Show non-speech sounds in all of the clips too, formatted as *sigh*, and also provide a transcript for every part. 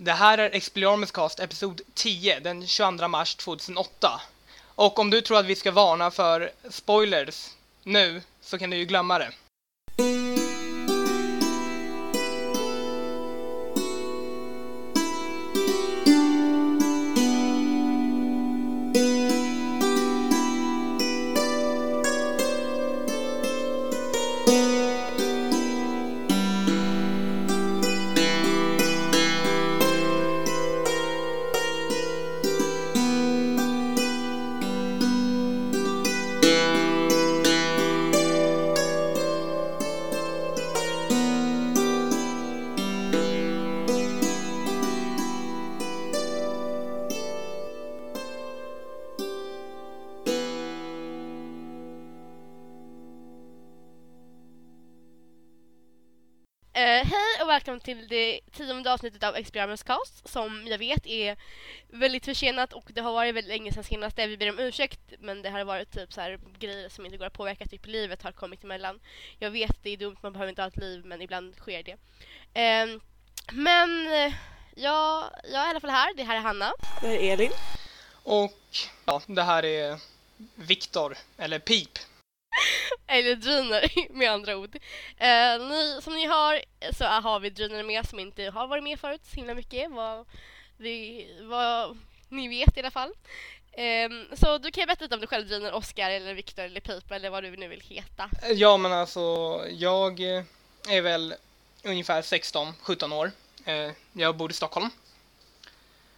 Det här är Expelliarmus Cast, episod 10, den 22 mars 2008. Och om du tror att vi ska varna för spoilers nu, så kan du ju glömma det. Till det tionde avsnittet av Experiments Cast som jag vet är väldigt försenat och det har varit väldigt länge sedan senaste. Vi ber om ursäkt men det har varit typ så här grejer som inte går att påverka. Typ livet har kommit emellan. Jag vet det är dumt, man behöver inte ha ett liv men ibland sker det. Ehm, men eh, ja, jag är i alla fall här. Det här är Hanna. Det här är Elin. Och ja, det här är Viktor, eller Pip. Eller Driner *laughs* med andra ord. Eh, ni, som ni har så har vi Driner med som inte har varit med förut så himla mycket. Vad, vi, vad ni vet i alla fall. Eh, så du kan ju berätta lite om dig själv Driner, Oscar eller Viktor eller Pipa eller vad du nu vill heta. Eh, ja, men alltså, jag eh, är väl ungefär 16-17 år. Eh, Jag bor i Stockholm.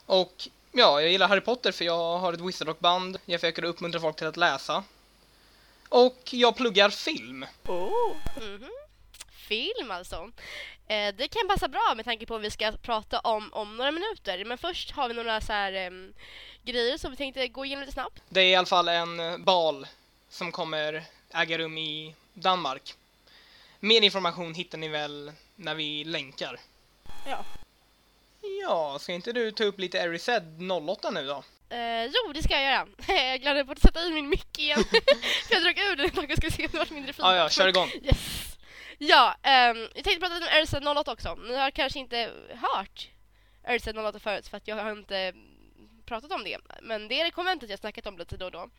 Och ja, jag gillar Harry Potter för jag har ett Wizardrock-band. Jag försöker uppmuntra folk till att läsa. Och jag pluggar film. Oh. Mhm. Film alltså. Eh, det kan passa bra med tanke på att vi ska prata om om några minuter. Men först har vi några så här em, grejer som vi tänkte gå igenom lite snabbt. Det är i alla fall en eh, bal som kommer äga rum i Danmark. Mer information hittar ni väl när vi länkar. Ja. Ja, ska inte du ta upp lite Erised 08 nu då? Eh, jo, det ska jag göra. *laughs* jag glömde bort att sätta i min mick igen. *laughs* För jag drog ur den ett tag och skulle se om det var mindre fint. Ja, ja, kör igång. *laughs* Yes. Ja, ehm, jag tänkte prata lite om RZ 08 också. Ni har kanske inte hört RZ 08 förut för att jag har inte pratat om det. Men det är det konventet jag snackat om lite då och då.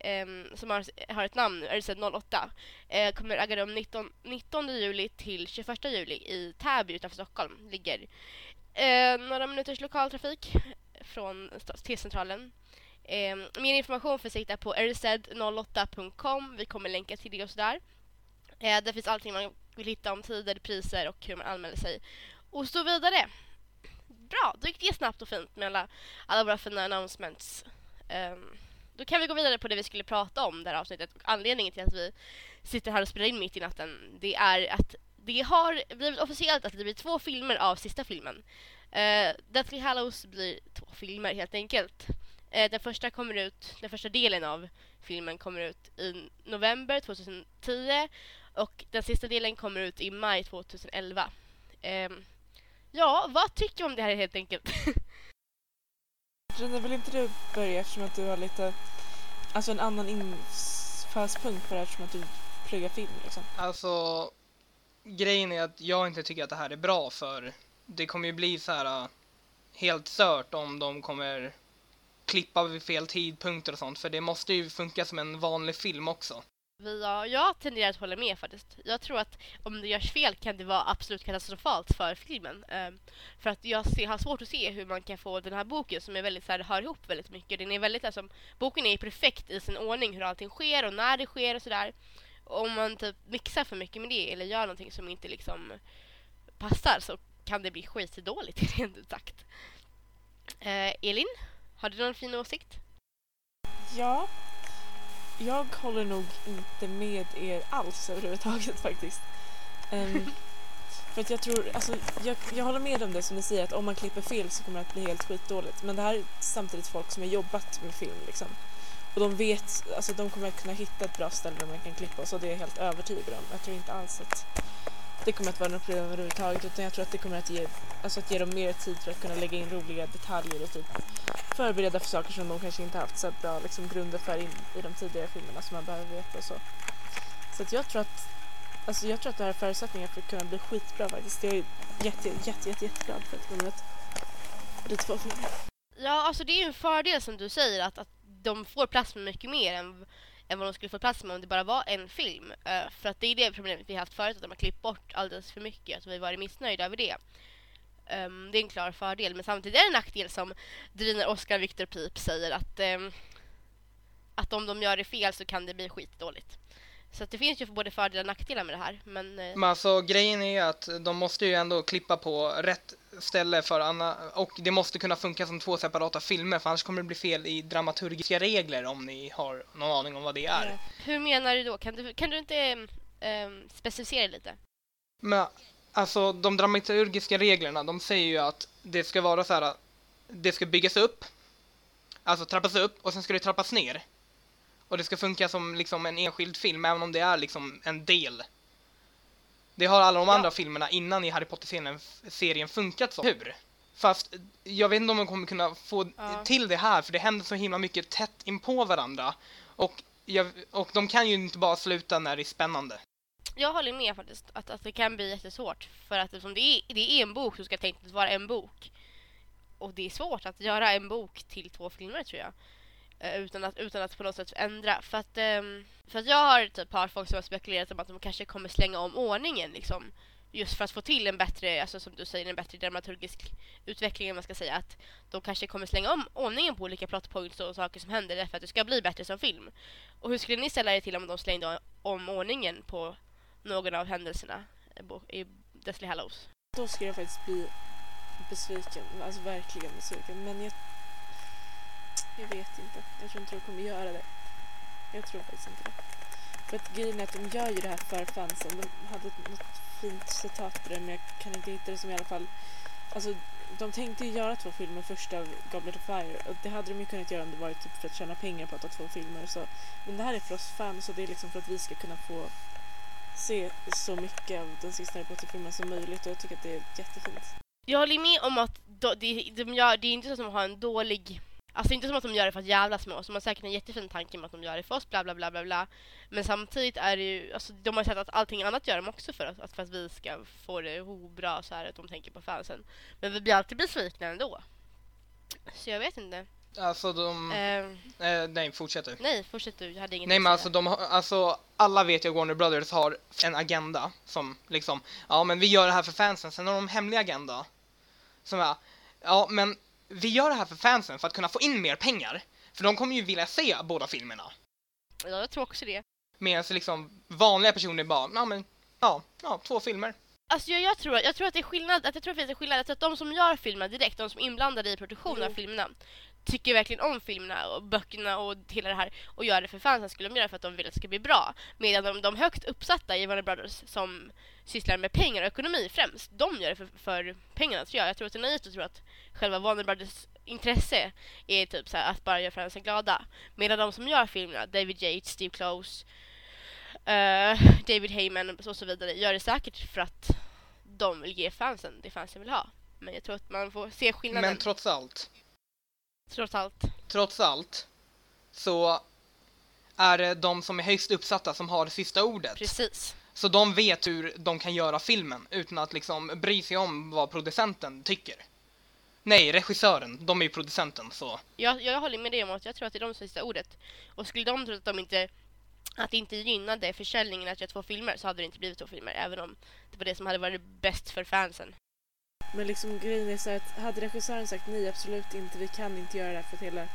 ehm, som har, har ett namn nu, RZ 08. Eh, kommer äga rum 19, 19 juli till 21 juli i Täby utanför Stockholm. Ligger eh, några minuters lokaltrafik från T-centralen. Eh, mer information finns att hitta på rz08.com. Vi kommer länka till det och sådär. Eh, där finns allting man vill hitta om tider, priser och hur man anmäler sig och så vidare. Bra, då gick det snabbt och fint med alla, alla våra fina announcements. Eh, då kan vi gå vidare på det vi skulle prata om det här avsnittet. Och anledningen till att vi sitter här och spelar in mitt i natten det är att det har blivit officiellt att det blir två filmer av sista filmen. Uh, Deathly Hallows blir två filmer helt enkelt. Eh, den första kommer ut, den första delen av filmen kommer ut i november 2010 och den sista delen kommer ut i maj 2011. Ehm, ja, vad tycker du om det här helt enkelt? *laughs* Rune, vill inte du börja eftersom att du har lite, alltså en annan infallspunkt på det här eftersom att du pluggar film liksom. Alltså, grejen är att jag inte tycker att det här är bra för det kommer ju bli så här äh, helt sört om de kommer klippa vid fel tidpunkter och sånt för det måste ju funka som en vanlig film också. Ja, jag tenderar att hålla med faktiskt. Jag tror att om det görs fel kan det vara absolut katastrofalt för filmen. Um, för att jag ser, har svårt att se hur man kan få den här boken som är väldigt så här, hör ihop väldigt mycket. Den är väldigt alltså, boken är perfekt i sin ordning hur allting sker och när det sker och sådär. Om man typ mixar för mycket med det eller gör någonting som inte liksom passar så kan det bli skitdåligt *laughs* rent ut sagt. Eh, Elin, har du någon fin åsikt? Ja, jag håller nog inte med er alls överhuvudtaget faktiskt. Ehm, *laughs* för att jag tror, alltså jag, jag håller med om det som ni säger att om man klipper fel så kommer det att bli helt skitdåligt. Men det här är samtidigt folk som har jobbat med film liksom. Och de vet, alltså de kommer att kunna hitta ett bra ställe där man kan klippa och så det är jag helt övertygad om. Jag tror inte alls att det kommer att vara något problem överhuvudtaget utan jag tror att det kommer att ge, alltså att ge dem mer tid för att kunna lägga in roliga detaljer och typ förbereda för saker som de kanske inte haft så bra liksom, grunder för in, i de tidigare filmerna som man behöver veta och så. Så att jag tror att Alltså jag tror att det här är förutsättningar för att kunna bli skitbra faktiskt. Jag är jätte, jätte, jätte, jätteglad för att de har ut. Två filmer. Ja, alltså det är ju en fördel som du säger att, att de får plats med mycket mer än, än vad de skulle få plats med om det bara var en film. Uh, för att det är det problemet vi har haft förut, att de har klippt bort alldeles för mycket. Att vi har varit missnöjda över det. Um, det är en klar fördel, men samtidigt är det en nackdel som Driner, Oscar Victor Pip säger att, um, att om de gör det fel så kan det bli skitdåligt. Så det finns ju både fördelar och nackdelar med det här. Men, eh, Men alltså grejen är att de måste ju ändå klippa på rätt ställe för Anna och det måste kunna funka som två separata filmer för annars kommer det bli fel i dramaturgiska regler om ni har någon aning om vad det är. Ja. hur menar du då? Kan du, kan du inte ehm, specificera lite? Men alltså de dramaturgiska reglerna, de säger ju att det ska vara så här, det ska byggas upp, alltså trappas upp och sen ska det trappas ner. Och det ska funka som liksom en enskild film, även om det är liksom en del. Det har alla de Ja. andra filmerna innan i Harry Potter-serien serien funkat så. Hur? Fast jag vet inte om de kommer kunna få Ja. till det här, för det händer så himla mycket tätt inpå varandra. Och, jag, och de kan ju inte bara sluta när det är spännande. Jag håller med faktiskt att, att det kan bli jättesvårt. För att eftersom det är, det är en bok så ska tänkt vara en bok. Och det är svårt att göra en bok till två filmer tror jag. Eh, utan, att, utan att på något sätt ändra. För att, ehm, för att jag har typ hört folk som har spekulerat om att de kanske kommer slänga om ordningen liksom. Just för att få till en bättre, alltså som du säger, en bättre dramaturgisk utveckling om man ska säga. Att de kanske kommer slänga om ordningen på olika plot points och saker som händer därför att det ska bli bättre som film. Och hur skulle ni ställa er till om de slängde om ordningen på någon av händelserna i i Deathly Hallows. Då skulle jag faktiskt bli besviken. Alltså verkligen besviken. Men jag... Jag vet inte. Jag tror inte de kommer göra det. Jag tror faktiskt inte det. För att grejen är att de gör ju det här för fansen. De hade något fint citat på det men jag kan inte hitta det som i alla fall... Alltså de tänkte ju göra två filmer först av Goblet of Fire och det hade de ju kunnat göra om det varit typ för att tjäna pengar på att ha två filmer. Så, men det här är för oss fans och det är liksom för att vi ska kunna få se så mycket av den sista Harry Potter-filmen som möjligt och jag tycker att det är jättefint. Jag håller med om att de, de, de gör, det är inte så att de har en dålig... Alltså inte som att de gör det för att jävlas med oss. De har säkert en jättefin tanke med att de gör det för oss, bla bla bla bla bla. Men samtidigt är det ju, alltså de har sett att allting annat gör de också för oss. Att för att vi ska få det bra så här att de tänker på fansen. Men vi blir alltid besvikna ändå. Så jag vet inte. Alltså de... Eh, Eh, nej, fortsätt du. nej, fortsätt du. Jag hade inget Nej men alltså, de har, alltså alla vet ju att Warner Brothers har en agenda som liksom, ja men vi gör det här för fansen, sen har de en hemlig agenda som är, ja men vi gör det här för fansen för att kunna få in mer pengar, för de kommer ju vilja se båda filmerna. Ja, jag tror också det. Medan liksom vanliga personer bara, ja men, ja, ja, två filmer. Alltså jag, jag, tror, jag tror att det är skillnad, att jag tror att det finns en skillnad. Att de som gör filmerna direkt, de som är inblandade i produktionen av Jo. filmerna tycker verkligen om filmerna och böckerna och hela det här och gör det för fansen skulle de göra för att de vill att det ska bli bra. Medan de, de högt uppsatta i Warner Brothers som sysslar med pengar och ekonomi främst, de gör det för, för pengarna tror jag. Jag tror att det är naivt att tro att själva Warner Brothers intresse är typ så här att bara göra fansen glada. Medan de som gör filmerna, David Yates, Steve Close, uh, David Heyman och så vidare, gör det säkert för att de vill ge fansen det fansen vill ha. Men jag tror att man får se skillnaden Men trots allt, trots allt. trots allt, så är det de som är högst uppsatta som har det sista ordet. Precis. Så de vet hur de kan göra filmen utan att liksom bry sig om vad producenten tycker. Nej, regissören. De är ju producenten, så... Jag, jag håller med dig om att jag tror att det är de som har sista ordet. Och skulle de tro att de inte att det inte gynnade försäljningen att göra två filmer så hade det inte blivit två filmer även om det var det som hade varit bäst för fansen. Men liksom grejen är så att hade regissören sagt nej absolut inte, vi kan inte göra det här för att hela,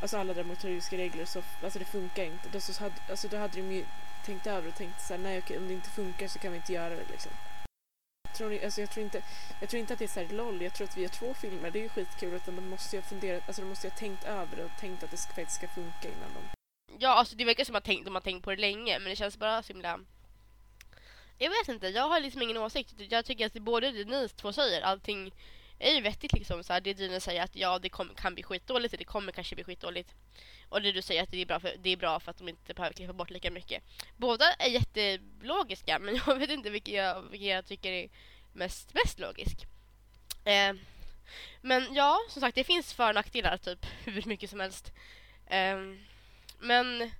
alltså alla dramaturgiska regler så, alltså det funkar inte. Då, så hade, alltså då hade de ju tänkt över och tänkt så här, nej okej om det inte funkar så kan vi inte göra det liksom. Tror ni, alltså jag tror inte, jag tror inte att det är så här LOL, jag tror att vi har två filmer, det är ju skitkul utan de måste ju ha funderat, alltså de måste ju ha tänkt över det och tänkt att det ska, faktiskt ska funka innan de Ja, alltså det verkar som att de har tänkt på det länge men det känns bara så himla... Jag vet inte, jag har liksom ingen åsikt. Jag tycker att det både det ni två säger, allting är ju vettigt liksom. Så här, det Dina säger att ja, det kom, kan bli skitdåligt, det kommer kanske bli skitdåligt. Och det du säger att det är bra för, det är bra för att de inte behöver klippa bort lika mycket. Båda är jättelogiska *laughs* men jag vet inte vilken jag, vilken jag tycker är mest, mest logisk. Eh, men ja, som sagt det finns för och nackdelar typ *laughs* hur mycket som helst. Eh, men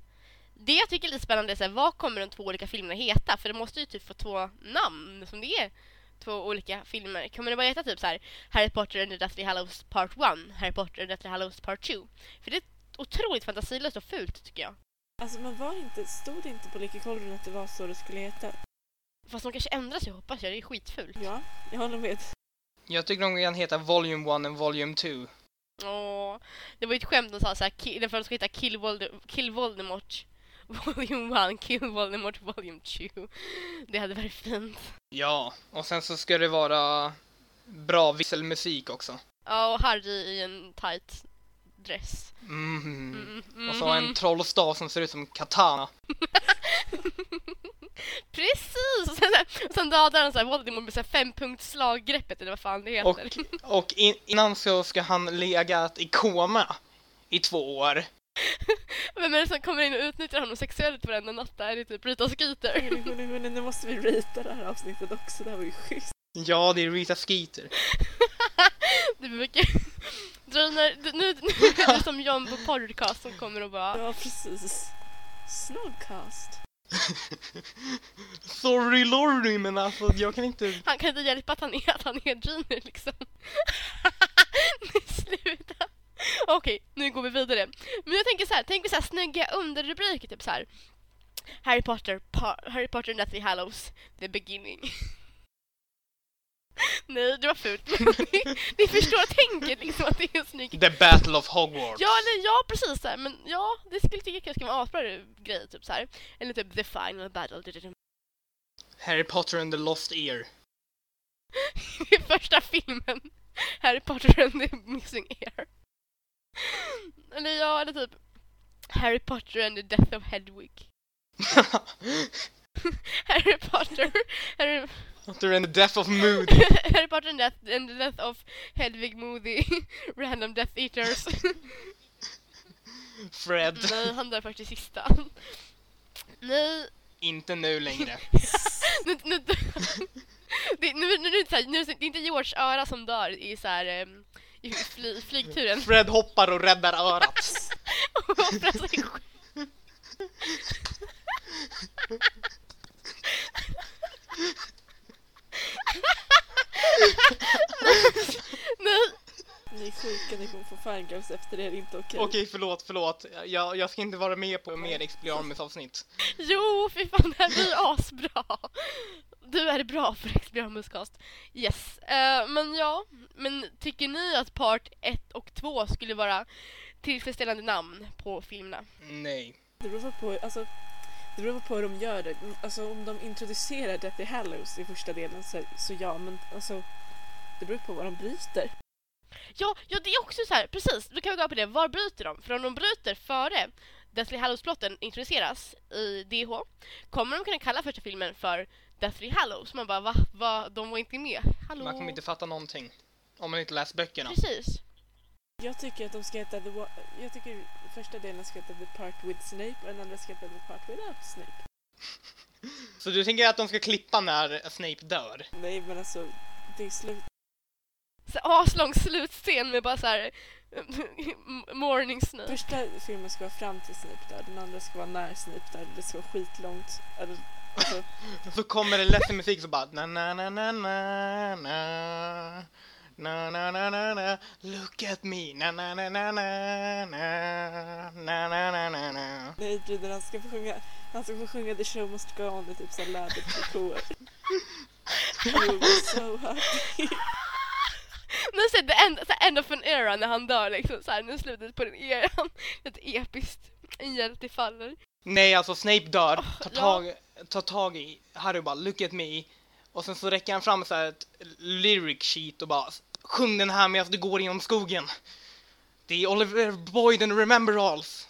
det jag tycker är lite spännande är så här, vad kommer de två olika filmerna heta? För det måste ju typ få två namn som det är två olika filmer. Kommer det bara heta typ så här Harry Potter and the Deathly Hallows Part 1, Harry Potter and the Deathly Hallows Part 2? För det är otroligt fantasilöst och fult tycker jag. Alltså men var inte, stod det inte på Lekekollen att det var så det skulle heta? Fast de kanske ändrar sig hoppas jag, det är skitfult. Ja, jag håller med. Jag tycker de kan heta Volume 1 och Volume 2. Åh, det var ju ett skämt de sa såhär, den första ska heta Kill, Volde- Kill Voldemort Volume 1, Kill Voldemort Volume 2. Det hade varit fint. Ja, och sen så ska det vara bra visselmusik också. Ja, och Harry i en tight dress. Mm. Mm, mm, Och så en trollstav som ser ut som katana. *laughs* Precis! Och *laughs* sen, sen dödar han så här Voldemort med så här fempunktsslaggreppet eller vad fan det heter. Och, och in, innan så ska han legat i koma i två år. *laughs* Vem är det som kommer in och utnyttjar honom sexuellt varenda natt? Det är typ Rita Skeeter. Hörni, hörni, hörni, nu måste vi rita det här avsnittet också. Det här var ju schysst. Ja, det är Rita Skeeter. *laughs* Det blir mycket... Dröner, nu, nu är du som John på podcast som kommer och bara... Ja, precis. Snodcast. *laughs* Sorry Lorry, men alltså jag kan inte... Han kan inte hjälpa att han är, att han är Giner liksom. Okej, nu går vi vidare. Men jag tänker så här, tänk vi så här snygga underrubriker typ så här. Harry Potter, pa Harry Potter and Deathly Hallows, The Beginning. *laughs* Nej, det var fult. ni, *laughs* ni förstår tänket liksom att det är en snygg... The Battle of Hogwarts. Ja, eller ja, precis så här, men ja, det skulle tycka jag skulle vara en asbra grej typ så här. Eller typ The Final Battle. Harry Potter and the Lost Ear. i *laughs* första filmen. Harry Potter and the Missing Ear. Eller ja, eller typ Harry Potter and the Death of Hedwig. Harry Potter Harry, Potter and the Death of Moody. Harry Potter and, death, and the Death of Hedwig Moody. Random Death Eaters. Fred. Nej, han dör i sista. Nej, Inte nu längre. nu, nu, det, nu, nu, nu, så här, nu, det är inte George öra som dör i så här, ehm, i fly, flygturen. Fred hoppar och räddar örat. *laughs* och offrar sig själv. Nej, Ni är sjuka, ni kommer få fangirls efter det, det är inte okej. Okej, förlåt, förlåt. Jag, jag ska inte vara med på mer Expelliarmus avsnitt. jo fy fan det här blir asbra. Du är bra för Expelliarmuscast. Yes. Eh, men ja, men tycker ni att part 1 och 2 skulle vara tillfredsställande namn på filmerna? Nej. Det beror på, alltså, det beror på hur de gör det. Alltså om de introducerar Deathly Hallows i första delen så, så ja, men alltså det beror på vad de bryter. Ja, ja det är också så här, precis, då kan vi gå på det. Var bryter de? För om de bryter före Deathly Hallows-plotten introduceras i DH kommer de kunna kalla första filmen för Deathly Hallows. Man bara va? va? De var inte med? Hallå? Man kommer inte fatta någonting. Om man inte läst böckerna. Precis. Jag tycker att de ska heta The Jag tycker första delen ska heta The Part With Snape och den andra ska heta The Part Without Snape. *laughs* Så du tänker att de ska klippa när Snape dör? Nej men alltså, det är slut. Så aslång slutscen med bara så här *laughs* morning Snape. Första filmen ska vara fram till Snape dör, den andra ska vara när Snape dör. Det ska vara skitlångt. Eller, Så kommer det ledsen musik så bara na na na na na na Na na na na na Look at me na na na na na na na na na na na nej Bruden han ska få sjunga, han ska få sjunga The Show Must Go On i typ såhär lädertrikåer. You were so happy. Men sen the end, end of an era när han dör liksom så här, nu är slutet på den eran. Ett episkt. En hjälte faller. Nej alltså Snape dör, Åh, tar tag, tar tag i Harry och bara look at me och sen så räcker han fram så här ett lyric sheet och bara sjung den här medan du går genom skogen. Det är Oliver Boyd and Remember Alls.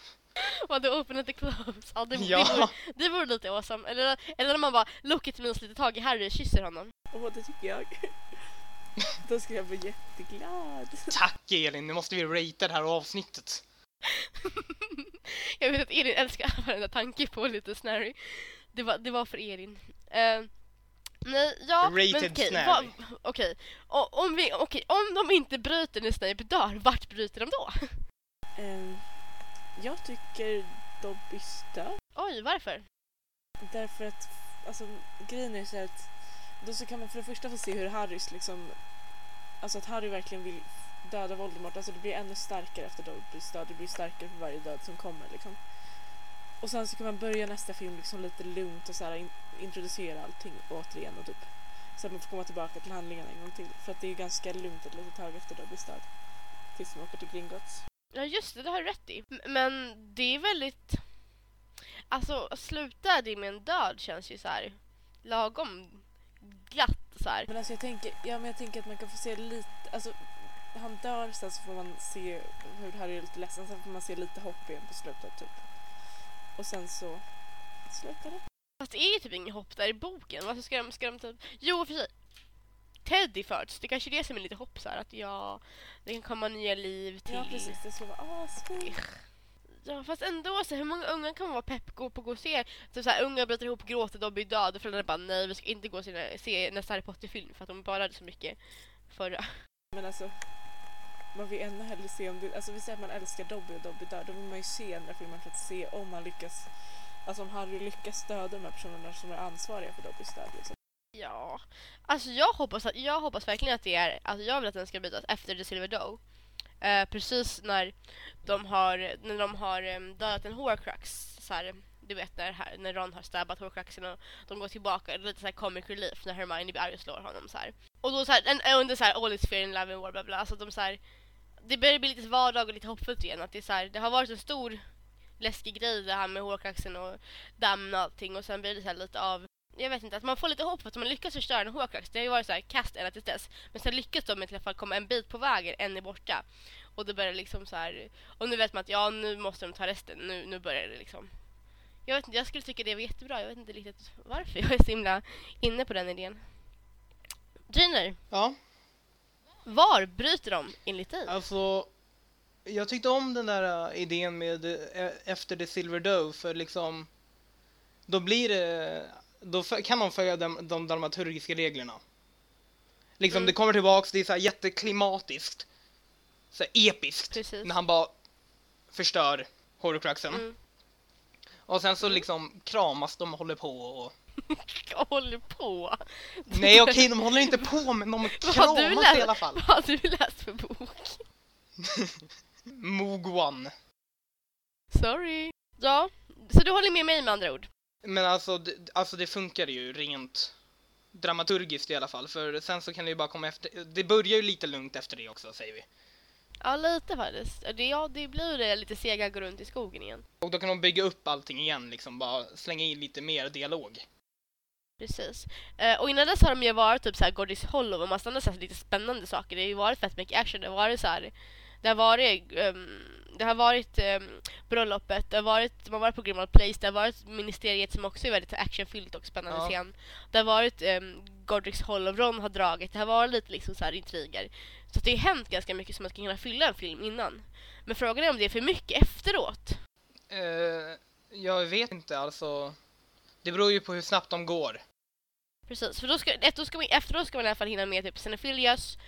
The open at the close. Ja, det, *laughs* Ja. det, vore, det vore lite awesome. Eller, eller när man bara look at me och sliter tag i Harry och kysser honom. Åh, det tycker jag. *laughs* Då skulle jag bli jätteglad. Tack Elin, nu måste vi ratea det här avsnittet. *laughs* Jag vet att Elin älskar varenda tanke på lite snarry. Det var, det var för Elin. Eh, nej, ja, Rated men okej. snarry. vad- Okej, O- om, vi, okej, om de inte bryter när Snape dör, vart bryter de då? *laughs* Ehm, jag tycker Dobbys död. Oj, varför? Därför att, alltså grejen är så att då så kan man för det första få se hur Harrys liksom, alltså att Harry verkligen vill döda Voldemort, alltså det blir ännu starkare efter Dobby's död, det blir starkare för varje död som kommer liksom. Och sen så kan man börja nästa film liksom lite lugnt och så här in, introducera allting återigen och typ så att man får komma tillbaka till handlingarna en gång till. För att det är ju ganska lugnt ett litet tag efter Dobby's död. Tills de åker till Gringotts. Ja just det, det har du rätt i. Men det är väldigt... Alltså sluta det med en död känns ju så här lagom glatt så här. Men alltså jag tänker, ja, men jag tänker att man kan få se lite, alltså han dör sen så får man se hur Harry är lite ledsen, sen får man se lite hopp igen på slutet typ. Och sen så slutar det. Fast det är ju typ ingen hopp där i boken. Varför ska de, ska de typ... Jo för sig. Teddy föds. Det kanske är det som är lite hopp så här att ja, det kan komma nya liv till. Ja precis, det skulle vara asfint. Ja, fast ändå så hur många unga kan man vara pepp på att gå och se? Typ så här, unga bryter ihop, gråter, de blir döda föräldrarna bara nej vi ska inte gå och se, se nästa Harry Potter-film för att de bara hade så mycket förra. Men alltså, man vill ännu hellre se om det, alltså vi säger att man älskar Dobby och Dobby dör, då vill man ju se andra filmer för att se om han lyckas, alltså om Harry lyckas döda de här personerna som är ansvariga för Dobbys död liksom. Ja, alltså jag hoppas, att, jag hoppas verkligen att det är, alltså jag vill att den ska bytas efter The Silver Doe. Eh, precis när de har, när de har um, dödat en Horcrux, så här, du vet när, här, när Ron har stabbat Horcruxen och de går tillbaka, lite såhär comic relief när Hermione blir arg och slår honom så här. Och då så här, en, under så här all is fair in love and war bla bla, alltså de så här, det börjar bli lite vardag och lite hoppfullt igen att det är så här, det har varit en stor läskig grej det här med hårkraxen och dammen och allting och sen blir det så här lite av jag vet inte, att man får lite hopp för att man lyckas förstöra en hårkrax. Det har ju varit så här kast ända till dess. Men sen lyckas de i alla fall komma en bit på vägen, en är borta. Och då börjar det liksom så här. Och nu vet man att ja, nu måste de ta resten. Nu, nu börjar det liksom. Jag vet inte, jag skulle tycka det var jättebra. Jag vet inte riktigt varför jag är så himla inne på den idén. Giner, Ja, var bryter de enligt dig? alltså jag tyckte om den där äh, idén med äh, efter The Silver Dove för liksom då blir det då kan de följa de, de dramaturgiska reglerna. Liksom Mm. det kommer tillbaks, det är så här jätteklimatiskt. Så här episkt. Precis. När han bara förstör Horcruxen. Mm. Och sen så liksom kramas de och håller på och... Håller på. Nej okej, de håller inte på men de *laughs* kramas läst? i alla fall. Vad har du läst för bok? *laughs* One. Sorry. Ja, så du håller med mig med andra ord? Men alltså alltså det funkar ju rent dramaturgiskt i alla fall. För sen så kan det ju bara komma efter. Det börjar ju lite lugnt efter det också säger vi. Ja, lite faktiskt. Det, ja, det blir det lite sega gå runt i skogen igen. Och då kan de bygga upp allting igen liksom. Bara slänga in lite mer dialog. Precis. Eh, och innan dess har de ju varit typ såhär Gordis Hollow och massa andra så lite spännande saker. Det har ju varit fett mycket action. Det har varit så här. Det har varit, ehm, det har varit um, bröllopet, det har varit, de har varit på Grimald Place, det har varit ministeriet som också är väldigt actionfyllt och spännande Ja. scen. Det har varit um, Godric's Hollow, Ron har dragit, det har varit lite liksom så här intriger. Så det har hänt ganska mycket som att kunna fylla en film innan. Men frågan är om det är för mycket efteråt. Eh, jag vet inte alltså. Det beror ju på hur snabbt de går. Precis, för då ska, då ska man, efteråt ska man i alla fall hinna med typ Xenophilius,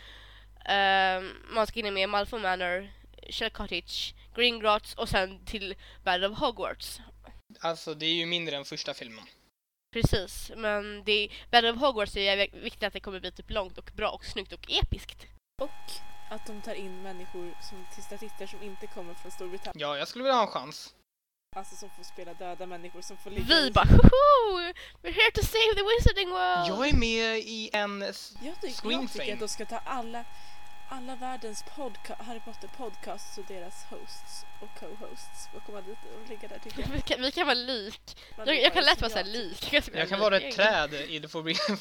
ehm, man ska hinna med Malfoy Manor, Shell Cottage, Gringotts och sen till Battle of Hogwarts. Alltså det är ju mindre än första filmen. Precis, men det, Battle of Hogwarts är viktigt att det kommer bli typ långt och bra och snyggt och episkt. Och att de tar in människor som, till statister som inte kommer från Storbritannien. Ja, jag skulle vilja ha en chans. Alltså som får spela döda människor som får ligga Vi i- bara Hoho! We're here to save the wizarding world! Jag är med i en... Jag tycker, jag tycker att de ska ta alla, alla världens podca- Harry Potter podcasts och deras hosts och co-hosts och komma dit och ligga där tycker jag. vi, kan, vi kan vara lik. Jag, jag kan lätt vara såhär lik. Jag, Jag kan lik vara ett träd i The Forbidden...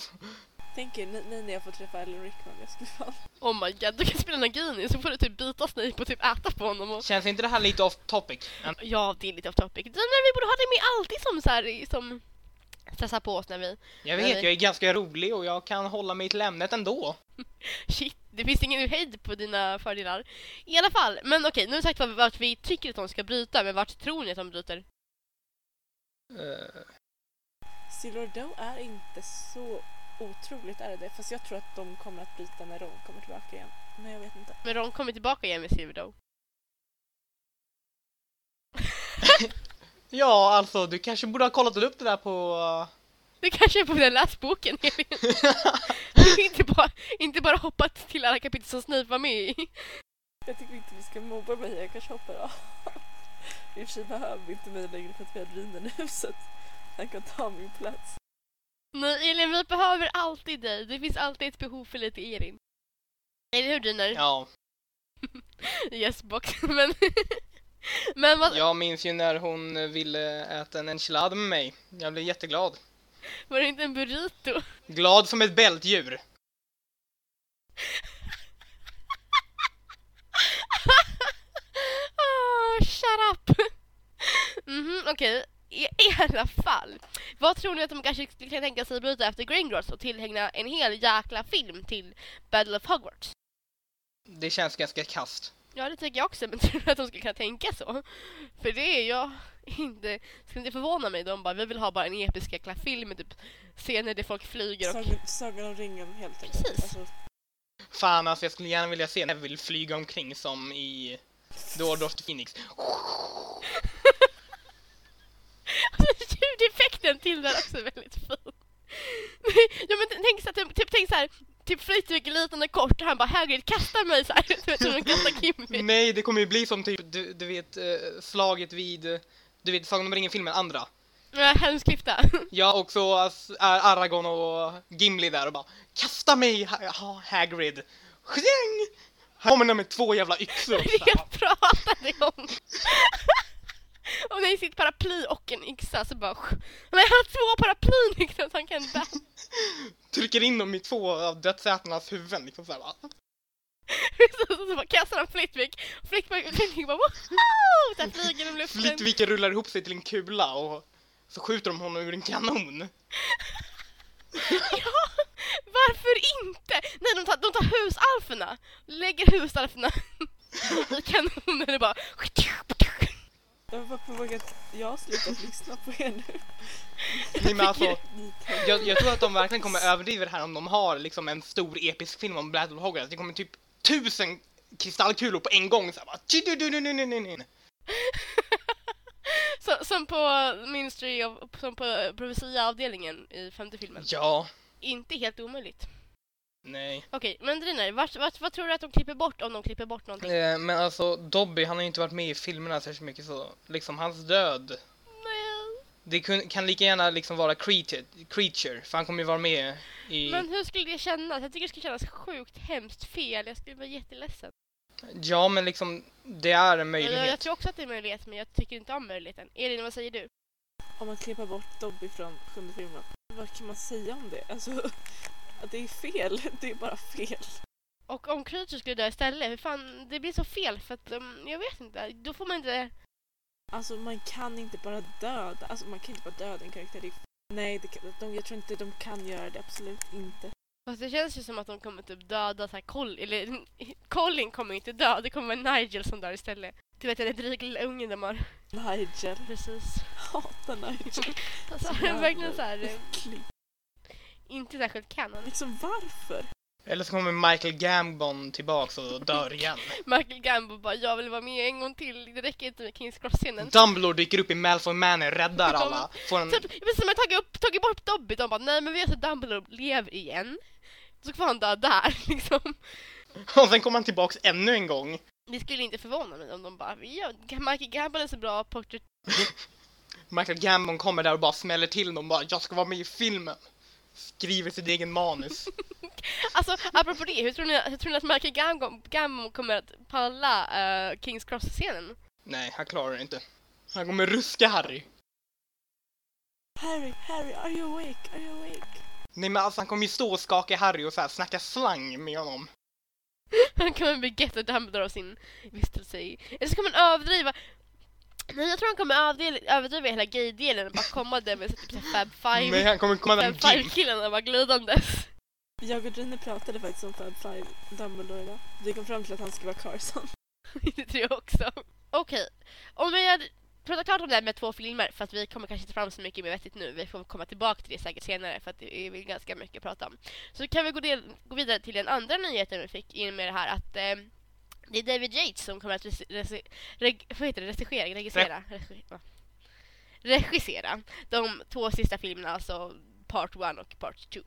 Tänk er, ni, ni när jag får träffa Ellen Rickman, jag skulle vara... Oh my god, du kan spela Nagini så får du typ bita Snape och typ äta på honom och Känns inte det här lite off topic? Ja, det är lite off topic. Den där vi borde ha det med alltid som så här, som stressar på oss när vi... Jag vet, jag är ganska rolig och jag kan hålla mig till ämnet ändå. *laughs* Shit, det finns ingen hejd på dina fördelar. I alla fall, men okej, nu har vi sagt vart- vart vi tycker att de ska bryta, men vart tror ni att de bryter? Eh, Silver Doe är inte så otroligt är det det, fast jag tror att de kommer att bryta när Ron kommer tillbaka igen. Men jag vet inte. Men de kommer tillbaka igen med Silverdoe. *laughs* ja, alltså du kanske borde ha kollat upp det där på... Du kanske är på den läsboken, Elin. Du har inte bara, inte bara hoppat till alla kapitel som Snape var med i. Jag tycker inte vi ska mobba mig, jag kanske hoppar av. *laughs* I och för sig behöver vi inte mig längre för att vi har Drinen nu så att han kan ta min plats. Nej, Elin, vi behöver alltid dig. Det finns alltid ett behov för lite Elin. Eller hur, Diner? Ja, *laughs* Yes, box. *laughs* Men, men vad, jag minns ju när hon ville äta en enchilada med mig. Jag blev jätteglad. var det inte en burrito? Glad som ett bältdjur. oh, *laughs* shut up! Mhm, okej. I, I alla fall. Vad tror ni att de kanske skulle kunna tänka sig att bryta efter Gringotts och tillhängna en hel jäkla film till Battle of Hogwarts? Det känns ganska kast. Ja, det tycker jag också, men *laughs* tror du att de skulle kunna tänka så? För det är jag inte... Skulle inte förvåna mig de bara, vi vill ha bara en episk jäkla film med typ scener där folk flyger och... Sagan, Sagan om ringen helt enkelt. Precis. Alltså, Fan alltså jag skulle gärna vilja se Neville flyga omkring som i Order of the Phoenix. *laughs* *laughs* Alltså, Ljudeffekten till den också är väldigt fin. ja men tänk så här, typ, typ, tänk så här, typ Flitwick är liten och kort och han bara Hagrid kastar mig så här, som de kastar Kimmy. Nej, det kommer ju bli som typ, du, du vet, eh, slaget vid, du vet, Sagan om ringen-filmen, andra. Ja, hemsk klyfta. Ja, och så är Aragorn och Gimli där och bara Kasta mig, ha, ha, Hagrid! Här kommer de med två jävla yxor. *laughs* Det jag pratade om. *laughs* Och när i sitt paraply och en yxa så bara jag har två paraplyn liksom så han kan dö. *laughs* Trycker in dem i två av dödsätarnas huvuden liksom såhär va. *laughs* så, så, så bara kastar han Flitwick Flitwick, Flitwick bara woho! Så flyger i luften. Flitwick rullar ihop sig till en kula och så skjuter de honom ur en kanon. Ja, varför inte? Nej, de tar, de tar husalferna, lägger husalferna i kanonen och bara... jag var bara på väg att jag har slutat lyssna på er nu. Nej men alltså, jag, jag tror att de verkligen kommer överdriva det här om de har liksom en stor episk film om Battle of Hogwarts. Det kommer typ tusen kristallkulor på en gång så här, bara. *laughs* Så, som på Ministry of, som på Profetia-avdelningen i femte filmen. Ja, Inte helt omöjligt. Nej. Okej, men Driner, vart, vart, vad tror du att de klipper bort om de klipper bort någonting? Eh, men alltså Dobby, han har ju inte varit med i filmerna särskilt mycket så liksom hans död. Nej. Det kun, kan lika gärna liksom vara creature, creature, för han kommer ju vara med i... Men hur skulle det kännas? Jag tycker det skulle kännas sjukt hemskt fel. Jag skulle vara jätteledsen. Ja, men liksom det är en Jag, möjlighet. jag tror också att det är en möjlighet, men jag tycker inte om möjligheten. Elin, vad säger du? Om man klipper bort Dobby från sjunde filmen. Vad kan man säga om det? Alltså, att det är fel. *laughs* Det är bara fel. Och om Creature skulle dö istället, hur fan, det blir så fel för att, um, jag vet inte, då får man inte... Alltså man kan inte bara döda. Alltså man kan inte bara döda en karaktär. Det är... Nej, det de, jag tror inte de kan göra det. Absolut inte. Fast det känns ju som att de kommer typ döda så här Colin, eller *laughs* Colin kommer inte dö, det kommer vara Nigel som dör istället. Du vet den där lilla ungen de har. Nigel. Precis. Hatar Nigel. *laughs* Alltså Så jävla verkligen så här, eh. Inte särskilt canon. Liksom varför? Eller så kommer Michael Gambon tillbaks och dör igen. *laughs* Michael Gambo bara, jag vill vara med en gång till, det räcker inte med Kings Cross-scenen. Dumbledore dyker upp i Malfoy Manor, räddar alla. Får en... Typ, de har tagit, upp, tagit bort Dobby, de bara, nej men vi har sett Dumbledore lev igen. Så får han dö där *laughs* liksom. *laughs* Och sen kommer han tillbaks ännu en gång. Det skulle inte förvåna mig om de bara, ja, Michael Gambon är så bra porträtt Michael Gambon kommer där och bara smäller till dem bara jag ska vara med i filmen. Skriver sitt egen manus. *laughs* Alltså, apropå det, hur tror ni, hur tror ni att Michael Gambon, Gambon kommer att palla uh, Kings Cross-scenen? Nej, han klarar det inte. Han kommer ruska Harry. Harry, Harry, are you awake? Are you awake? Nej men alltså han kommer ju stå och skaka Harry och så här snacka slang med honom. *laughs* Han kommer bli Get Dumbledore av sin vistelse i... Eller så kommer han överdriva... Nej, jag tror han kommer överdriva, överdriva hela gay-delen och bara komma där med typ så Fab Five... Nej, han kommer komma där Fab med gimp. Five-killarna bara glidandes. Jag och Drine pratade faktiskt om Fab Five Dumbledore idag. Vi kom fram till att han ska vara Carson. *laughs* det tror jag också. Okej, om vi hade pratat klart om det här med två filmer för att vi kommer kanske inte fram så mycket mer vettigt nu. Vi får komma tillbaka till det säkert senare för att det är väl ganska mycket att prata om. Så kan vi gå, del, gå vidare till den andra nyheten vi fick in med det här att eh, det är David Yates som kommer att regi, regi, reg, vad heter det? regissera, regissera, regi, regissera de två sista filmerna, alltså Part 1 och Part 2.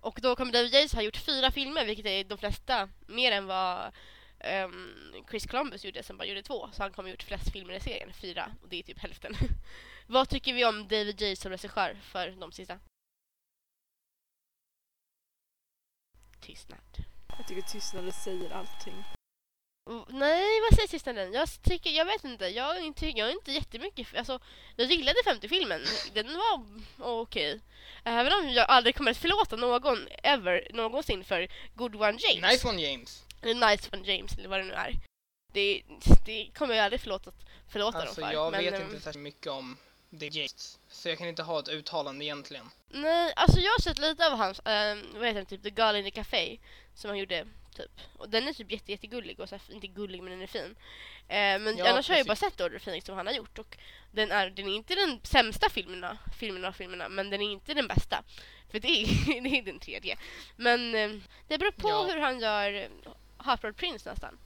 Och då kommer David Yates ha gjort fyra filmer, vilket är de flesta mer än vad ehm, Chris Columbus gjorde som bara gjorde två. Så han kommer ha gjort flest filmer i serien, fyra, och det är typ hälften. *laughs* vad tycker vi om David Yates som regissör för de sista? Tystnad. Jag tycker tystnaden säger allting. Mm, Nej, vad säger tystnaden? Jag tycker, jag vet inte, jag inte, jag är inte jättemycket, alltså jag gillade 50-filmen, den var okej. Även om jag aldrig kommer att förlåta någon, ever, någonsin för Good One James. Nice one James. Eller Nice One James, eller vad det nu är. Det, det kommer jag aldrig förlåta, förlåta Alltså dem för. jag men, vet ehm, inte särskilt mycket om David Yates. Så jag kan inte ha ett uttalande egentligen. Nej, alltså jag har sett lite av hans, um, vad heter den, typ The Girl in the Café som han gjorde, typ. Och den är typ jätte, jättegullig och så här, inte gullig men den är fin. Eh, men Ja, annars har jag ju bara precis. sett Order of Phoenix som han har gjort och den är, den är inte den sämsta filmerna, filmerna av filmerna, men den är inte den bästa. För det är, *laughs* det är den tredje. Men eh, det beror på Ja. hur han gör eh, Half Blood Prince nästan.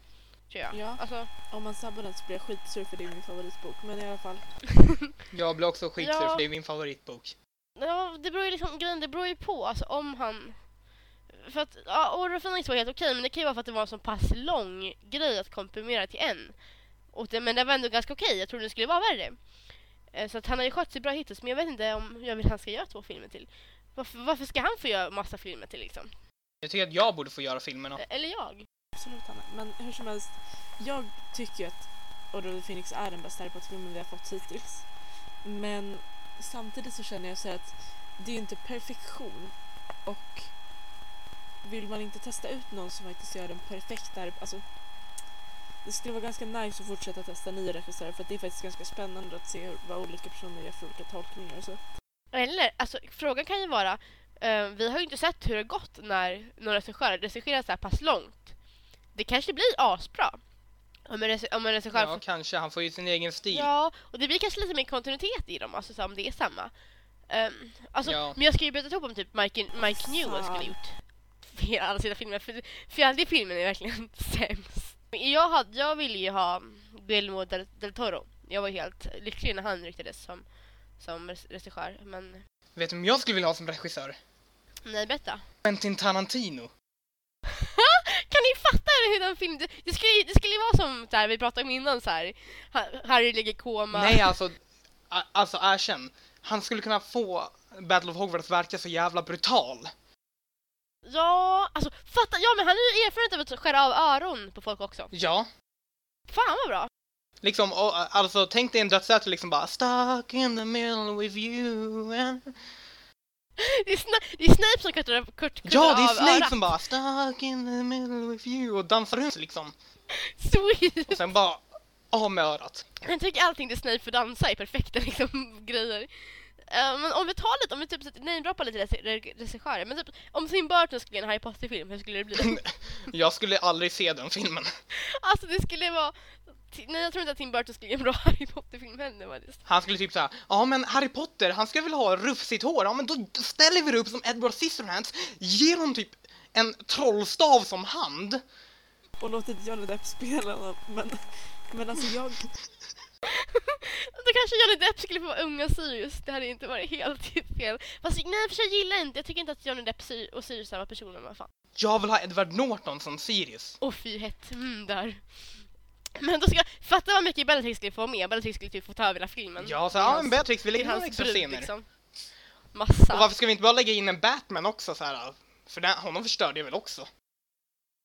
Tror jag. Ja. Alltså, Om man sabbar den så blir jag skitsur för det är min favoritbok. Men i alla fall. *laughs* Jag blir också skitsur Ja. för det är min favoritbok. Ja, det beror ju liksom, grejen, det beror ju på alltså, om han... För att ja, Phoenix var helt okej, men det kan ju vara för att det var en så pass lång grej att komprimera till en. Och det, men det var ändå ganska okej, jag trodde det skulle vara värre. Eh, Så att han har ju skött sig bra hittills, men jag vet inte om jag vill att han ska göra två filmer till. Varför, varför ska han få göra massa filmer till liksom? Jag tycker att jag borde få göra filmerna. Eh, Eller jag? Absolut Hanna. Men hur som helst. Jag tycker att the Phoenix är den bästa Harry Potter-filmen vi har fått hittills. Men samtidigt så känner jag så att det är ju inte perfektion. Och vill man inte testa ut någon som faktiskt gör den perfekta alltså det skulle vara ganska nice att fortsätta testa nya regissörer för att det är faktiskt ganska spännande att se vad olika personer gör för olika tolkningar och så. Eller, alltså frågan kan ju vara, eh, vi har ju inte sett hur det gått när några regissörer regisserar så här pass långt. Det kanske blir asbra. Om en, om en regissör Ja, kanske. Han får ju sin egen stil. Ja, och det blir kanske lite mer kontinuitet i dem, alltså så om det är samma. Um, alltså, Ja. Men jag skulle ju byta ihop om typ Mike, Mike Newell skulle gjort fel *laughs* alla sina filmer, för fjärde filmen är verkligen *laughs* sämst. Jag, hade, jag ville ju ha Guillermo del, del Toro. Jag var helt lycklig när han ryktades som, som regissör, men Vet du vem jag skulle vilja ha som regissör? nej, berätta. Quentin Tarantino. *laughs* Kan ni fatta hur den filmen... Det, det, skulle, ju- det skulle ju vara som där vi pratade om innan så här. Ha- Harry ligger i koma. Nej, alltså, alltså erkänn. Han skulle kunna få Battle of Hogwarts verka så jävla brutal. Ja, alltså fatta, ja men han är ju erfarenhet av att skära av öron på folk också. Ja, Fan vad bra. liksom, och, alltså tänk dig en dödsätare liksom bara Stuck in the middle with you and... Det är, Sna- det är Snape som kuttar, kut, kuttar Ja, det är av Snape örat. som bara Stuck in the middle with you och dansar runt liksom. Sweet! Och sen bara av med örat. Jag tycker allting där Snape får dansa är perfekta liksom, *laughs* grejer. Eh, men om vi tar lite, om vi typ namedroppar lite regi- re- regissörer, men typ om Tim Burton skulle göra en Harry Potter-film, hur skulle det bli? *laughs* Jag skulle aldrig se den filmen. *laughs* alltså det skulle vara... Nej jag tror inte att Tim Burton skulle göra en bra *laughs* Harry Potter-film heller faktiskt. Han skulle typ säga, ja men Harry Potter, han ska väl ha rufsigt hår? Ja men då ställer vi det upp som Edward Scissorhands, ger honom typ en trollstav som hand. Och låtit Johnny Depp spela. Men, men alltså jag... Kanske Johnny Depp skulle få vara unga Sirius, det hade inte varit helt *laughs* fel. Fast nej för sig gillar jag inte, jag tycker inte att Johnny Depp och Sirius är samma personer, vad fan. Jag vill ha Edward Norton som Sirius. Åh fy hett, mm, där. Men då ska, fatta vad mycket Bellatrix skulle få vara med, Bellatrix skulle typ få ta över hela filmen. Ja, så ja men Beatrix, vi lägger in extra scener. liksom. Massa. Och varför ska vi inte bara lägga in en Batman också så här? För den, honom förstörde jag väl också.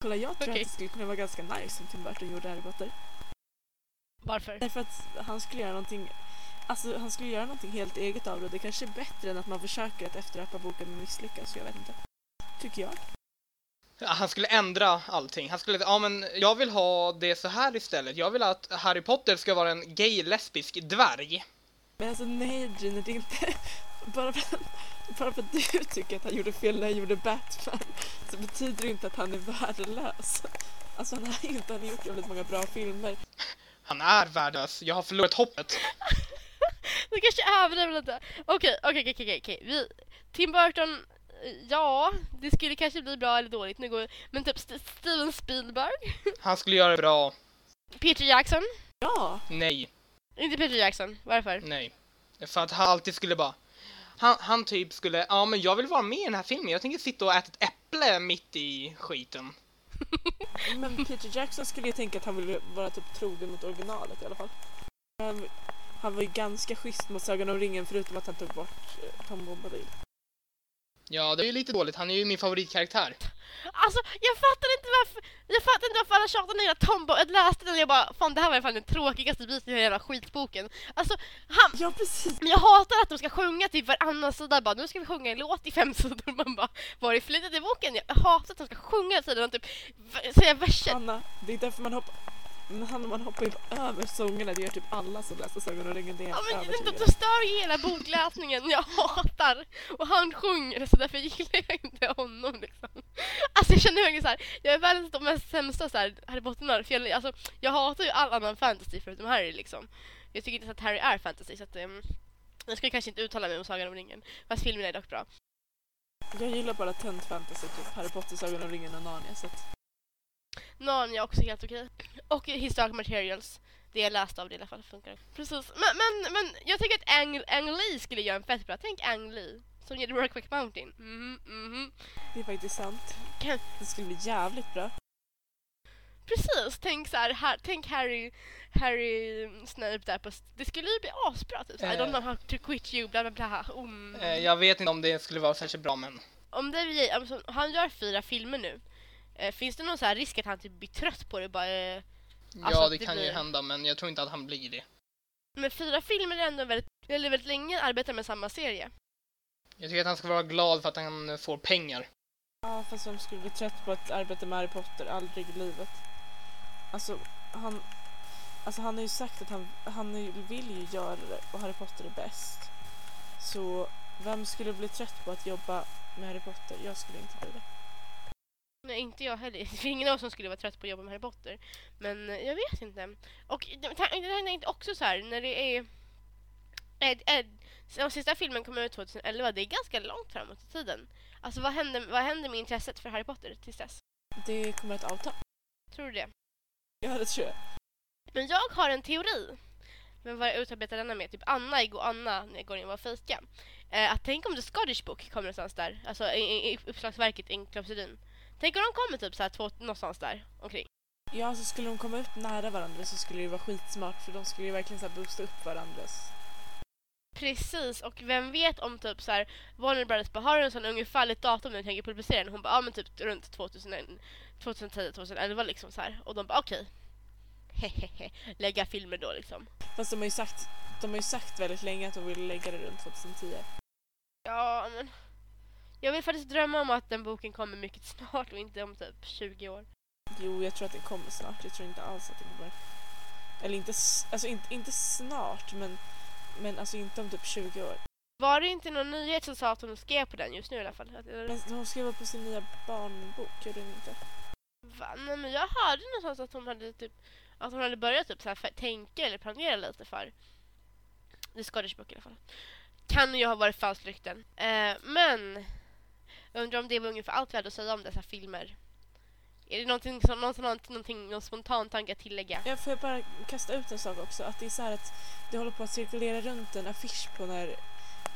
Kolla, jag tror Okej. att det skulle kunna vara ganska nice om Tim Burton gjorde Harry Potter. Varför? Därför att han skulle göra någonting Alltså han skulle göra någonting helt eget av det och det kanske är bättre än att man försöker att efterapa boken men misslyckas, jag vet inte. Tycker jag. Ja, Han skulle ändra allting. Han skulle ja men jag vill ha det så här istället. Jag vill att Harry Potter ska vara en gay lesbisk dvärg. Men alltså nej Gina, det är inte... *laughs* Bara för, bara för att du *laughs* tycker att han gjorde fel när han gjorde Batman så betyder det inte att han är värdelös. Alltså han har ju inte han har gjort väldigt många bra filmer. Han är värdelös. Jag har förlorat hoppet. *laughs* Du kanske överdriver lite. Okej, okej, okej, okej, okej. Vi- Tim Burton, ja, det skulle kanske bli bra eller dåligt. Nu går, men typ St- Steven Spielberg, *laughs* Han skulle göra det bra. Peter Jackson. Ja! Nej, Inte Peter Jackson, varför? nej. För att han alltid skulle bara han, han typ skulle, ja men jag vill vara med i den här filmen, jag tänker sitta och äta ett äpple mitt i skiten. *laughs* Men Peter Jackson skulle ju tänka att han ville vara typ trogen mot originalet i alla fall. Han, han var ju ganska schysst mot Sagan om ringen förutom att han tog bort eh, Tom Bombadil. Ja, det är ju lite dåligt, han är ju min favoritkaraktär. Alltså jag fattar inte varför, jag fattar inte varför alla tjatar ner att Tom Bo- Jag läste den och jag bara fan det här var i fall den tråkigaste biten i hela jävla skitboken. Alltså han, Ja precis! men jag hatar att de ska sjunga typ varannan sida bara nu ska vi sjunga en låt i fem *laughs* sidor. Man bara var är flytet i boken? Jag hatar att de ska sjunga hela tiden och typ säga verser. Hanna, det är därför man hoppar... Hanna, man hoppar ju över sångerna. Det gör typ alla som läser Sagan om ringen. Det är Ja, men över de, till de det. stör ju hela bokläsningen, jag hatar! Och han sjunger så därför gillar jag inte honom liksom. Alltså jag känner mig så här, jag är världens de mest sämsta så här, Harry Potter-nörd. För jag, alltså, jag hatar ju all annan fantasy förutom Harry liksom. Jag tycker inte att Harry är fantasy så att um, jag skulle kanske inte uttala mig om Sagan om ringen. Fast filmen är dock bra. Jag gillar bara tönt fantasy, typ Harry Potter, Sagan om ringen och Narnia. Så att... Narnia är också helt okej. Och His Dark Materials. Det jag läste av det i alla fall funkar. Precis. Men, men, men jag tycker att Ang, Ang Lee skulle göra en fett bra. Tänk Ang Lee. Som gjorde Brokeback Mountain. Mhm, mhm. Det är faktiskt sant. Kan- Det skulle bli jävligt bra. Precis, tänk så här, här tänk Harry, Harry Snape där på... Det skulle ju bli asbra typ. här, I Eh. don't know how to quit you, bla bla bla. Mm. Eh, jag vet inte om det skulle vara särskilt bra, men Om det alltså, han gör fyra filmer nu. Eh, finns det någon så här risk att han typ blir trött på det bara? Eh, Alltså, ja, det det kan ju blir- hända, men jag tror inte att han blir det. men fyra filmer är ändå väldigt, väldigt, väldigt länge arbetar med samma serie. Jag tycker att han ska vara glad för att han får pengar. Ja, fast vem skulle bli trött på att arbeta med Harry Potter? Aldrig i livet. Alltså, han... Alltså han har ju sagt att han, han ju- vill ju göra det och Harry Potter är bäst. Så vem skulle bli trött på att jobba med Harry Potter? Jag skulle inte bli det. Nej, inte jag heller. *laughs* Det är ingen av oss som skulle vara trött på att jobba med Harry Potter. Men eh, jag vet inte. Och det tänkte också så här, när det är... Ed, Ed, den sista filmen kom ut 2011, det är ganska långt framåt i tiden. Alltså vad händer, vad händer med intresset för Harry Potter tills dess? Det kommer att avta. Tror du det? Ja, det tror jag. Men jag har en teori. Men vad jag utarbetar denna med? Typ Anna igår, Anna när jag går in och var fika. Eh, att tänk om The Scottish Book kommer någonstans där. Alltså i, i, i uppslagsverket Enklopsodin. Tänk om de kommer typ så här två, någonstans där omkring. Ja, så skulle de komma upp nära varandra så skulle det vara skitsmart för de skulle ju verkligen så här boosta upp varandras. Precis, och vem vet om typ så här Warner Brothers bara har en sån ungefärligt datum när de tänker publicera den. Hon bara, ja men typ runt 2000, 2010, 2011 liksom så här. Och de bara okej. Hehehe, *laughs* lägga filmer då liksom. Fast de har ju sagt, de har ju sagt väldigt länge att de vill lägga det runt 2010. Ja men. Jag vill faktiskt drömma om att den boken kommer mycket *laughs* snart och inte om typ 20 år. Jo, jag tror att den kommer snart. Jag tror inte alls att den kommer... Eller inte, alltså inte, inte snart, men, men alltså inte om typ 20 år. Var det inte någon nyhet som sa att hon skrev på den just nu i alla fall? Men hon skrev på sin nya barnbok, gjorde hon inte? va? Nej men jag hörde någonstans att hon hade typ att hon hade börjat typ så här, tänka eller planera lite för The Scottish Book i alla fall. Kan ju ha varit falskt rykten. Eh, men jag undrar om det var ungefär allt vi hade att säga om dessa filmer. Är det någonting, som, någon, någon, någonting, någon spontan tanke att tillägga? Jag får jag bara kasta ut en sak också? Att det är så här att det håller på att cirkulera runt en affisch på när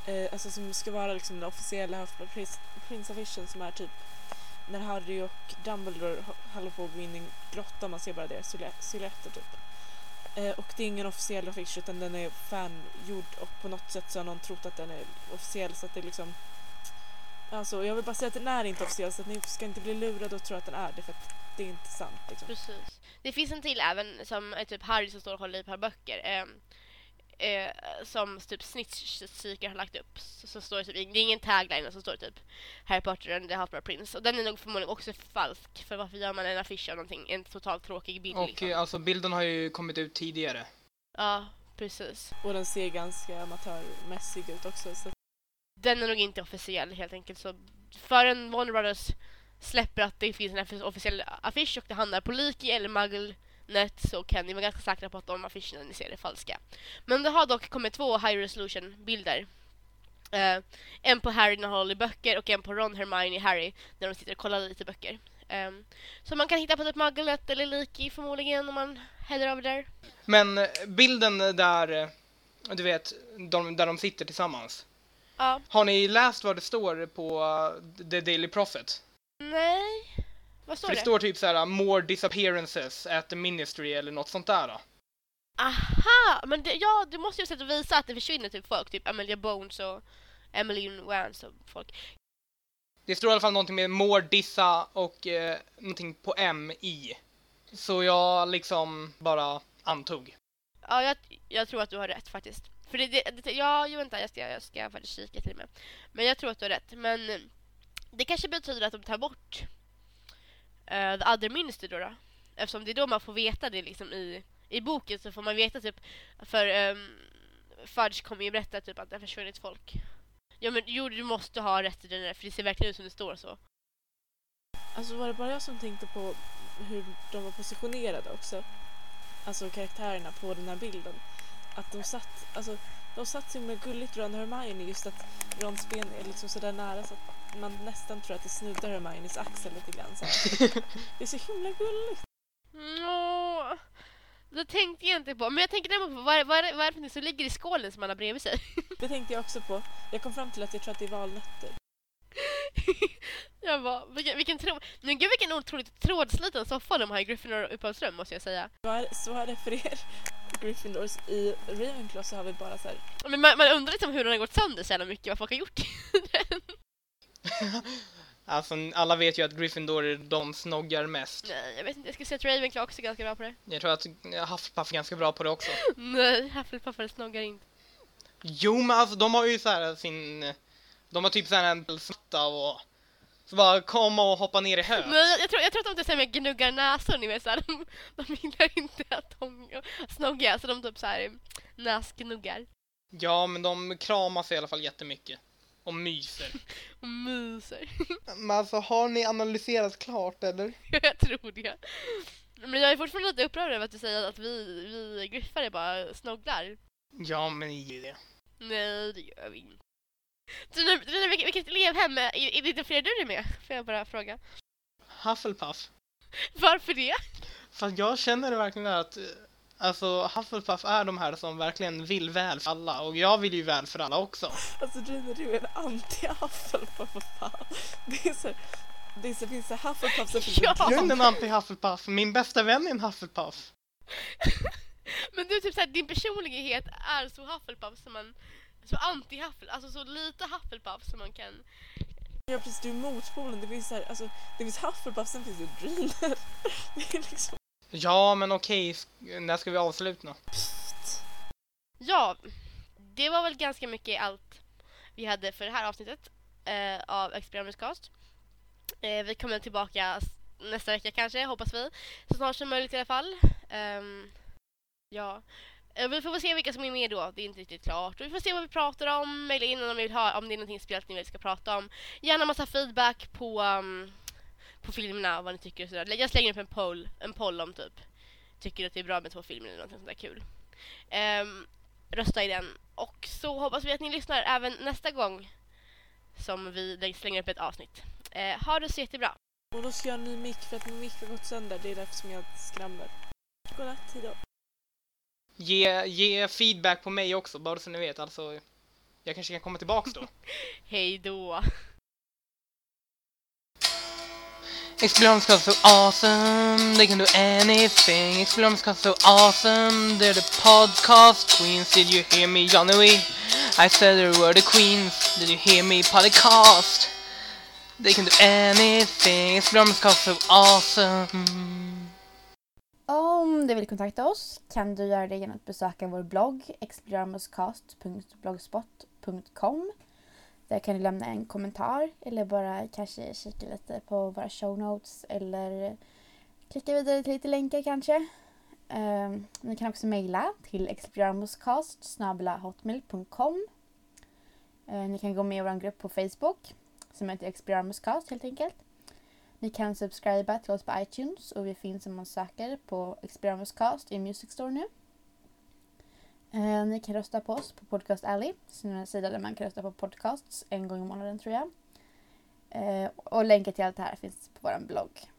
eh, alltså som ska vara liksom den officiella Half-Blood Prince-affischen som är typ när Harry och Dumbledore håller på att gå in i en grotta man ser bara deras silhuetter typ. Eh, och det är ingen officiell affisch utan den är fangjord och på något sätt så har någon trott att den är officiell så att det är liksom Alltså jag vill bara säga att den är inte officiell så att ni ska inte bli lurade och tro att den är det för att det är inte sant liksom. Precis. Det finns en till även som är typ Harry som står och håller i ett par böcker. Eh, eh, som typ Snitch-psyker har lagt upp. Så, så står det typ, det är ingen tagline så står det typ Harry Potter and the Half-Blood Prince. Och den är nog förmodligen också falsk. För varför gör man en affisch av någonting? En totalt tråkig bild Och liksom. eh, alltså bilden har ju kommit ut tidigare. Ja, precis. Och den ser ganska amatörmässig ut också. Så den är nog inte officiell helt enkelt. Så förrän Warner Brothers släpper att det finns en officiell affisch och det handlar på Leaky eller Mugglenet så kan ni vara ganska säkra på att de affischerna ni ser är falska. Men det har dock kommit två high resolution bilder. Eh, en på Harry när han håller böcker och en på Ron, Hermione, Harry när de sitter och kollar lite böcker. Um, så man kan hitta på typ Mugglenet eller Leaky förmodligen om man häller över där. Men eh, bilden där, eh, du vet, de, där de sitter tillsammans. Ja. Har ni läst vad det står på uh, The Daily Prophet? Nej. Vad står För det det? står typ så här more disappearances at the ministry eller något sånt där. Då. Aha! Men det, ja, du måste ju sätta visa att det försvinner typ folk. Typ Amelia Bones och Emily Vance och folk. Det står i alla fall någonting med more dissa och eh, någonting på M i. Så jag liksom bara antog. Ja, jag, jag tror att du har rätt faktiskt. För det, det, det ja, jo vänta, jag ska, jag ska faktiskt kika till och med. Men jag tror att du har rätt. Men det kanske betyder att de tar bort uh, the other minister då, då. Eftersom det är då man får veta det liksom i, i boken så får man veta typ för um, Fudge kommer ju berätta typ att det har försvunnit folk. Ja men jo, du måste ha rätt i den där för det ser verkligen ut som det står så. Alltså var det bara jag som tänkte på hur de var positionerade också? Alltså karaktärerna på den här bilden. Att de satt, alltså de satt så himla gulligt Ron och Hermione just att Rons ben är liksom sådär nära så att man nästan tror att det snuddar Hermiones axel lite grann. Så. *laughs* Det är så himla gulligt. Åh, det tänkte jag inte på. Men jag tänker däremot på vad, är- vad, är det- vad är det för något som ligger i skålen som man har bredvid sig? *laughs* Det tänkte jag också på. Jag kom fram till att jag tror att det är valnötter. *laughs* jag bara, vilken, vilken tro... Men gud vilken otroligt trådsliten soffa de har i Gryffindor uppehållsrum måste jag säga. Så är, så är det för er Gryffindors. I Ravenclaw så har vi bara så här. Men man, man undrar liksom hur den har gått sönder så jävla mycket, vad folk har gjort den. *laughs* Alltså alla vet ju att Gryffindor är de snoggar mest. Nej, jag vet inte, jag skulle säga att Ravenclaw också är ganska bra på det. Jag tror att Hufflepuff är ganska bra på det också. Nej, Hufflepuff snoggar inte. Jo men alltså de har ju så här sin... De har typ så här en smatta och... Så bara komma och hoppa ner i höet. Nej, jag, jag, tror, jag tror att de typ såhär gnuggar näsor, ni vet såhär. *laughs* De, de gillar inte att de snoggar, så de typ såhär näsgnuggar. Ja men de kramas i alla fall jättemycket. Och myser. *laughs* Och myser. *laughs* Men alltså har ni analyserat klart eller? jag tror det. Men jag är fortfarande lite upprörd över att du säger att vi, vi griffare bara snogglar. Ja men ni ju det. Nej, det gör vi inte. Trina, Trina, vilket, vilket elevhem är, är det inte fler du är med? Får jag bara fråga. Hufflepuff. Varför det? För att jag känner det verkligen att eh, Alltså Hufflepuff är de här som verkligen vill väl för alla och jag vill ju väl för alla också. Alltså Gina, du är en anti-Hufflepuff för fan. Det är så det är så, finns det Hufflepuff så finns det Ja. Jag är inte en anti-Hufflepuff, min bästa vän är en Hufflepuff. *laughs* Men du, typ såhär, din personlighet är så Hufflepuff som man... Så anti-Hufflepuff, alltså så lite Hufflepuff som man kan... Ja precis, du är motpolen. Det finns, här, alltså, det finns Hufflepuff, sen finns det Driner. *laughs* Det är liksom... Ja men okej, när ska vi avsluta då? Ja, det var väl ganska mycket allt vi hade för det här avsnittet eh, av Experimentscast. Eh, vi kommer tillbaka nästa vecka kanske, hoppas vi. Så snart som möjligt i alla fall. Ehm, ja. Eh, vi får väl se vilka som är med då, det är inte riktigt klart. Och vi får se vad vi pratar om, mejla in om, vi vill ha, om det är någonting speciellt ni vill ska prata om. Gärna massa feedback på, um, på filmerna, vad ni tycker och sådär. Jag slänger upp en poll, en poll om typ tycker att det är bra med två filmer eller någonting sånt där kul. Um, rösta i den. Och så hoppas vi att ni lyssnar även nästa gång som vi slänger upp ett avsnitt. Uh, ha det så jättebra. Och då ska jag ha en ny mick för att min mick har gått sönder. Det är därför som jag skramlar. Godnatt, hejdå. Ge, ge feedback på mig också, bara så ni vet. Alltså, jag kanske kan komma tillbaks då. *laughs* Hej då. Explorers got so awesome, they can do anything. Explorers got so awesome, they're the podcast queens. Did you hear me, Johnny? I said they were the queens. Did you hear me, podcast? They can do anything. Explorers got so awesome. Om du vill kontakta oss kan du göra det genom att besöka vår blogg exploramuscast.blogspot.com Där kan du lämna en kommentar eller bara kanske kika lite på våra show notes eller klicka vidare till lite länkar kanske. Um, ni kan också mejla till exploramuscast.hotmail.com uh, ehm, Ni kan gå med i vår grupp på Facebook som heter Exploramuscast helt enkelt. Ni kan subscriba till oss på iTunes och vi finns om man söker på Experimuscast i Music Store nu. Eh, ni kan rösta på oss på Podcast Alley, som är en sida där man kan rösta på podcasts en gång i månaden tror jag. Eh, och länkar till allt det här finns på vår blogg.